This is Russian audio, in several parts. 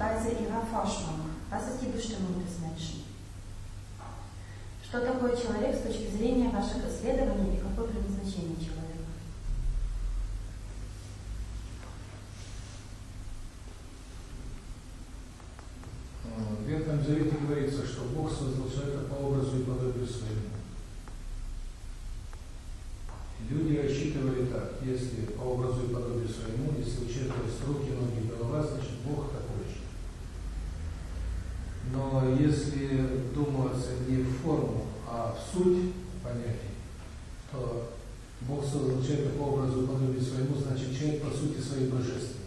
Erforschung. Was ist die Bestimmung des Menschen? Что такое человек с точки зрения ваших исследований и какое предназначение человека? В Ветхом Завете говорится, что Бог создал человека по образу и подобию своему. Люди рассчитывали так, если по образу и подобию своему, если у человека есть руки, ноги, голова, значит Бог такой. Но если думаться не в форму, а в суть понятий, то Бог создал человека по образу и подобию своему, значит человек по сути своей божественный.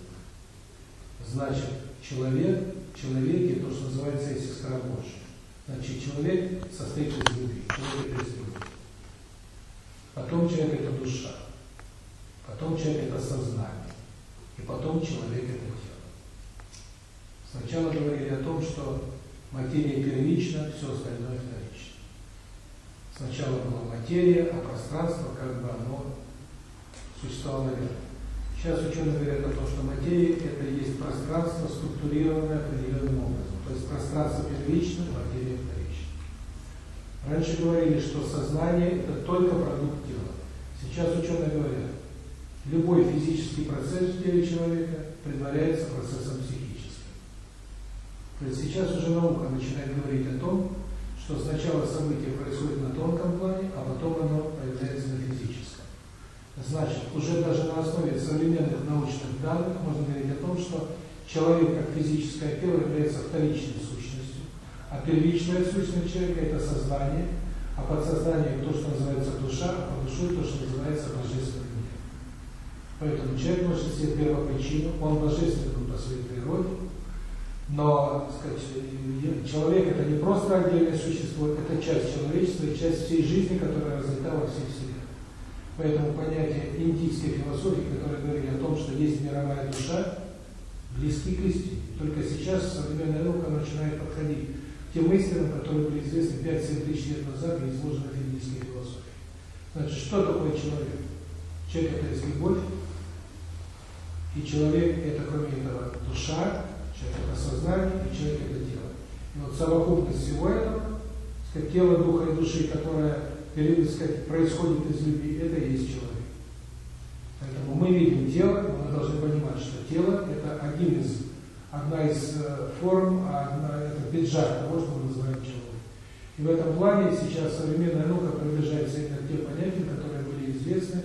Значит, человек, человеке то, что называется есть искра Божья. Значит, человек состоит из любви, человек из любви. Потом человек это душа, потом человек это сознание, и потом человек это тело. Сначала говорили о том, что материя первична, все остальное вторично. Сначала была материя, а пространство как бы оно существовало наверх. Сейчас ученые говорят о том, что материя это и есть пространство, структурированное определенным образом. То есть пространство первично, материя вторична. Раньше говорили, что сознание это только продукт тела. Сейчас ученые говорят, любой физический процесс в теле человека предваряется процессом психическим. Сейчас уже наука начинает говорить о том, что сначала событие происходит на тонком плане, а потом оно появляется на физическом. Значит, уже даже на основе современных научных данных можно говорить о том, что человек как физическое тело является вторичной сущностью, а первичная сущность человека – это сознание, а подсознание – то, что называется душа, а под душой – то, что называется божественный мир. Поэтому человек может себе первопричину, он божественный по своей природе, но сказать, человек – это не просто отдельное существо, это часть человечества и часть всей жизни, которая разлета во всей Вселенной. Поэтому понятие индийской философии, которое говорили о том, что есть мировая душа, близки к истине. Только сейчас современная наука начинает подходить к тем истинам, которые были известны 5-7 тысяч лет назад и изложены в индийской философии. Значит, что такое человек? Человек – это есть любовь, и человек – это, кроме этого, душа, человек – это сознание, и человек – это тело. И вот совокупность всего этого, сказать, тело, духа и души, которое перед, сказать, происходит из любви, это и есть человек. Поэтому мы видим тело, но мы должны понимать, что тело – это один из, одна из форм, одна, это пиджак того, что мы называем человеком. И в этом плане сейчас современная наука приближается именно к тем понятиям, которые были известны,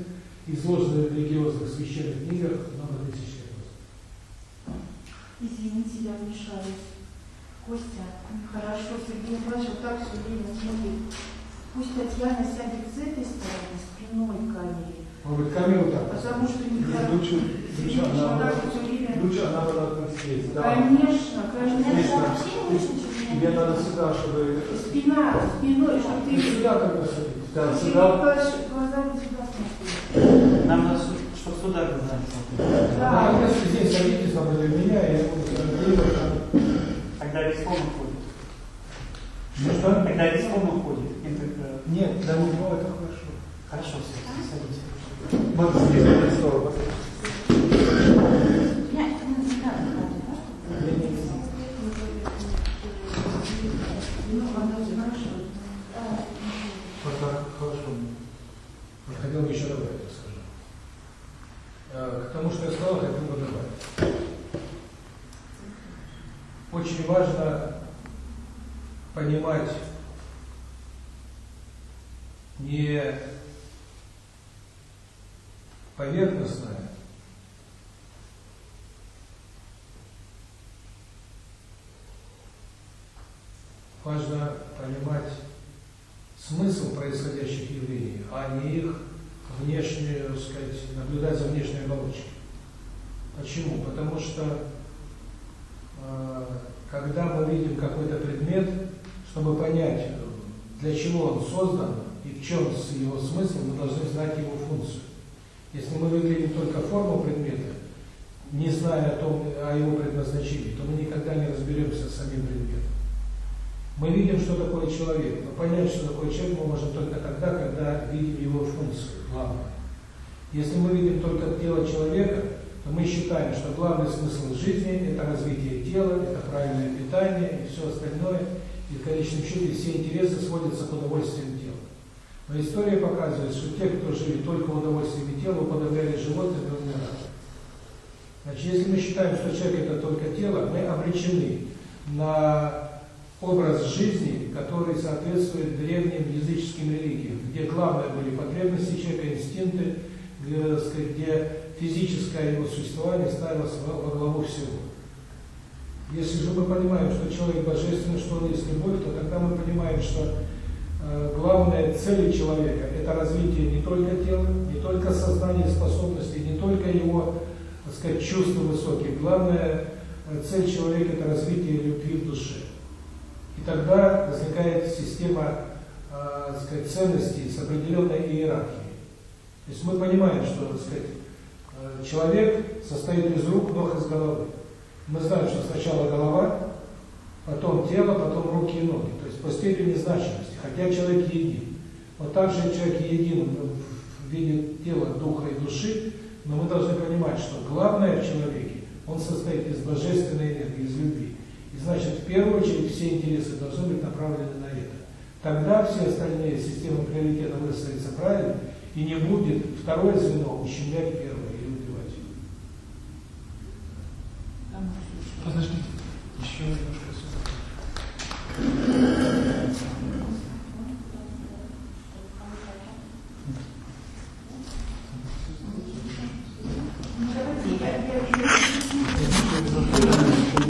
изложены в религиозных священных книгах много тысяч лет. Извините, я вмешаюсь. Костя, хорошо, Сергей Николаевич вот так все время смотрит. Пусть Татьяна сядет с этой стороны, спиной к камере. Может быть, камеру так? Потому что нехорошо. Лучше, лучше она так все время. лучше она была там здесь. Да. Конечно, конечно. Здесь, да. чудно. Тебе надо сюда, чтобы... Спина, спиной, чтобы И ты... сюда тогда садитесь. Да, Сергей сюда. Николаевич глазами сюда смотри. Нам надо, чтобы сюда смотреть. А Да. если здесь садитесь напротив меня, я буду. Тогда весь фон уходит. Ну что? Тогда весь фон уходит. Интегра- Нет, да не было, это хорошо. Хорошо, все, садитесь. Вот здесь, в эту сторону. Нет, не надо, не надо, можно? Ну, она знаешь, Вот так, хорошо. Я хотел бы еще добавить, скажу. Э, К тому, что я сказал, хотел бы добавить. Очень важно понимать не поверхностное, важно понимать смысл происходящих явлений, а не их внешнюю, так сказать, наблюдать за внешней оболочкой. Почему? Потому что э, когда мы видим какой-то предмет, чтобы понять, э, для чего он создан и в чем его смысл, мы должны знать его функцию. Если мы выглядим только форму предмета, не зная о том, о его предназначении, то мы никогда не разберемся с самим предметом. Мы видим, что такое человек, но понять, что такое человек, мы можем только тогда, когда видим его функцию, главное. Если мы видим только тело человека, то мы считаем, что главный смысл жизни – это развитие тела, это правильное питание и все остальное, и в конечном счете все интересы сводятся к удовольствиям тела. Но история показывает, что те, кто жили только удовольствиями тела, уподобляли животным и умирали. Значит, если мы считаем, что человек – это только тело, мы обречены на образ жизни, который соответствует древним языческим религиям, где главное были потребности человека, инстинкты, где, сказать, где физическое его существование ставилось во, во главу всего. Если же мы понимаем, что человек божественный, что он есть любовь, то тогда мы понимаем, что э, главная цель человека – это развитие не только тела, не только сознания способностей, не только его, так сказать, чувства высокие. Главная э, цель человека – это развитие любви в душе. И тогда возникает система э, сказать, ценностей с определенной иерархией. То есть мы понимаем, что сказать, э, человек состоит из рук, ног из головы. Мы знаем, что сначала голова, потом тело, потом руки и ноги. То есть по степени значимости, хотя человек един. Вот так же человек един в виде тела, духа и души, но мы должны понимать, что главное в человеке, он состоит из божественной энергии, из любви. И значит, в первую очередь все интересы должны быть направлены на это. Тогда все остальные системы приоритета выстроятся правильно, и не будет второе звено ущемлять первое